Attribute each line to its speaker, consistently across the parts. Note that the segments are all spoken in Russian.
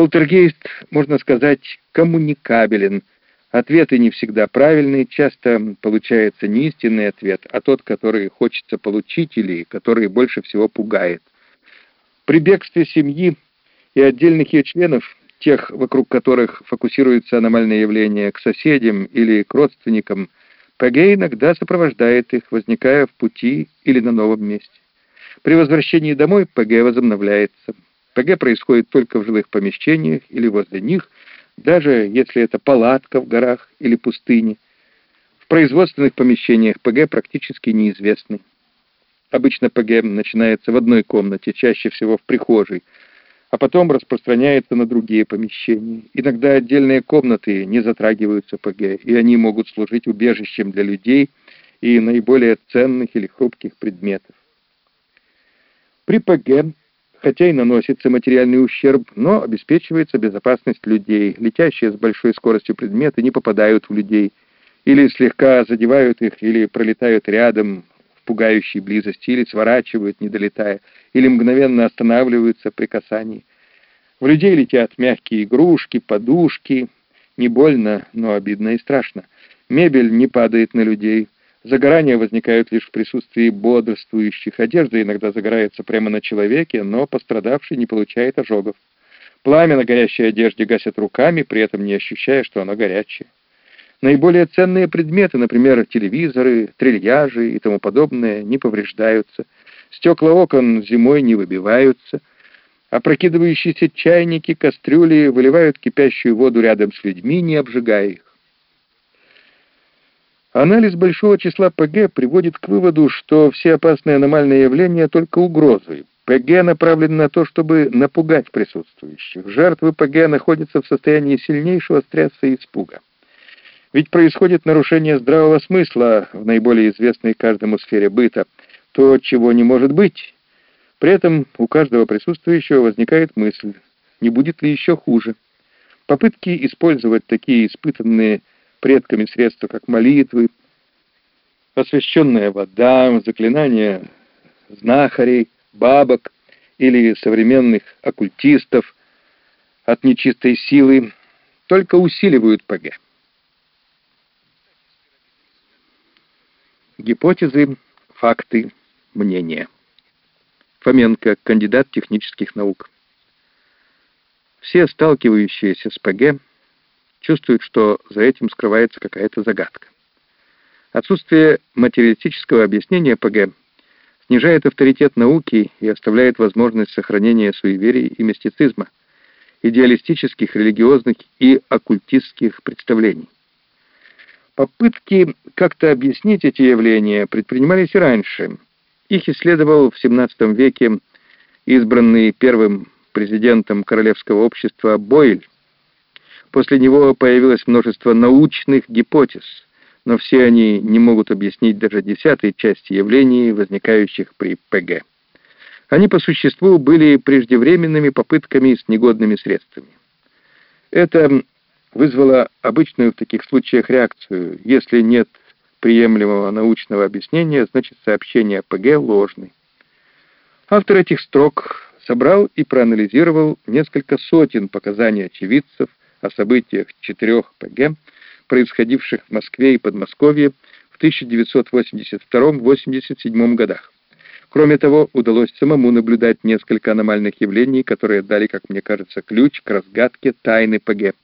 Speaker 1: Полтергейст, можно сказать, коммуникабелен. Ответы не всегда правильные, часто получается не истинный ответ, а тот, который хочется получить или который больше всего пугает. При бегстве семьи и отдельных ее членов, тех, вокруг которых фокусируется аномальное явление, к соседям или к родственникам, ПГ иногда сопровождает их, возникая в пути или на новом месте. При возвращении домой ПГ возобновляется. ПГ происходит только в жилых помещениях или возле них, даже если это палатка в горах или пустыне. В производственных помещениях ПГ практически неизвестны. Обычно ПГ начинается в одной комнате, чаще всего в прихожей, а потом распространяется на другие помещения. Иногда отдельные комнаты не затрагиваются ПГ, и они могут служить убежищем для людей и наиболее ценных или хрупких предметов. При ПГ хотя и наносится материальный ущерб, но обеспечивается безопасность людей. Летящие с большой скоростью предметы не попадают в людей, или слегка задевают их, или пролетают рядом в пугающей близости, или сворачивают, не долетая, или мгновенно останавливаются при касании. В людей летят мягкие игрушки, подушки. Не больно, но обидно и страшно. Мебель не падает на людей. Загорания возникают лишь в присутствии бодрствующих. Одежда иногда загорается прямо на человеке, но пострадавший не получает ожогов. Пламя на горящей одежде гасят руками, при этом не ощущая, что оно горячее. Наиболее ценные предметы, например, телевизоры, трильяжи и тому подобное, не повреждаются. Стекла окон зимой не выбиваются. Опрокидывающиеся чайники, кастрюли выливают кипящую воду рядом с людьми, не обжигая их. Анализ большого числа ПГ приводит к выводу, что все опасные аномальные явления только угрозы. ПГ направлен на то, чтобы напугать присутствующих. Жертвы ПГ находятся в состоянии сильнейшего стресса и испуга. Ведь происходит нарушение здравого смысла в наиболее известной каждому сфере быта, то, чего не может быть. При этом у каждого присутствующего возникает мысль, не будет ли еще хуже. Попытки использовать такие испытанные предками средства, как молитвы, освященная вода, заклинания знахарей, бабок или современных оккультистов от нечистой силы, только усиливают ПГ. Гипотезы, факты, мнения. Фоменко, кандидат технических наук. Все сталкивающиеся с ПГ чувствуют, что за этим скрывается какая-то загадка. Отсутствие материалистического объяснения ПГ снижает авторитет науки и оставляет возможность сохранения суеверий и мистицизма, идеалистических, религиозных и оккультистских представлений. Попытки как-то объяснить эти явления предпринимались и раньше. Их исследовал в XVII веке избранный первым президентом Королевского общества Бойль, После него появилось множество научных гипотез, но все они не могут объяснить даже десятой части явлений, возникающих при ПГ. Они по существу были преждевременными попытками с негодными средствами. Это вызвало обычную в таких случаях реакцию. Если нет приемлемого научного объяснения, значит сообщение о ПГ ложный. Автор этих строк собрал и проанализировал несколько сотен показаний очевидцев, о событиях четырех ПГ, происходивших в Москве и Подмосковье в 1982-87 годах. Кроме того, удалось самому наблюдать несколько аномальных явлений, которые дали, как мне кажется, ключ к разгадке тайны ПГ.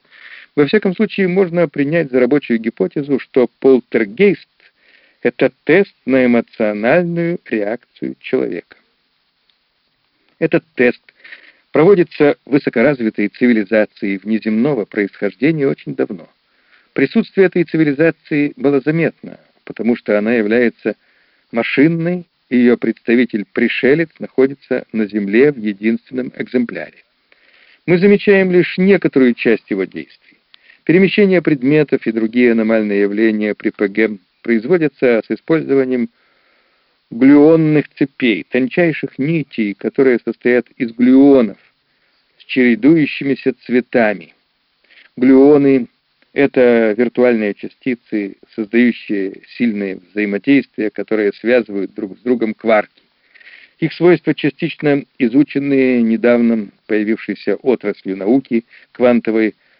Speaker 1: Во всяком случае, можно принять за рабочую гипотезу, что полтергейст — это тест на эмоциональную реакцию человека. Этот тест проводится высокоразвитой цивилизацией внеземного происхождения очень давно. Присутствие этой цивилизации было заметно, потому что она является машинной, и ее представитель-пришелец находится на Земле в единственном экземпляре. Мы замечаем лишь некоторую часть его действий. Перемещение предметов и другие аномальные явления при ПГ производятся с использованием глюонных цепей, тончайших нитей, которые состоят из глюонов, чередующимися цветами. Глюоны — это виртуальные частицы, создающие сильные взаимодействия, которые связывают друг с другом кварки. Их свойства частично изученные недавно появившейся отраслью науки, квантовой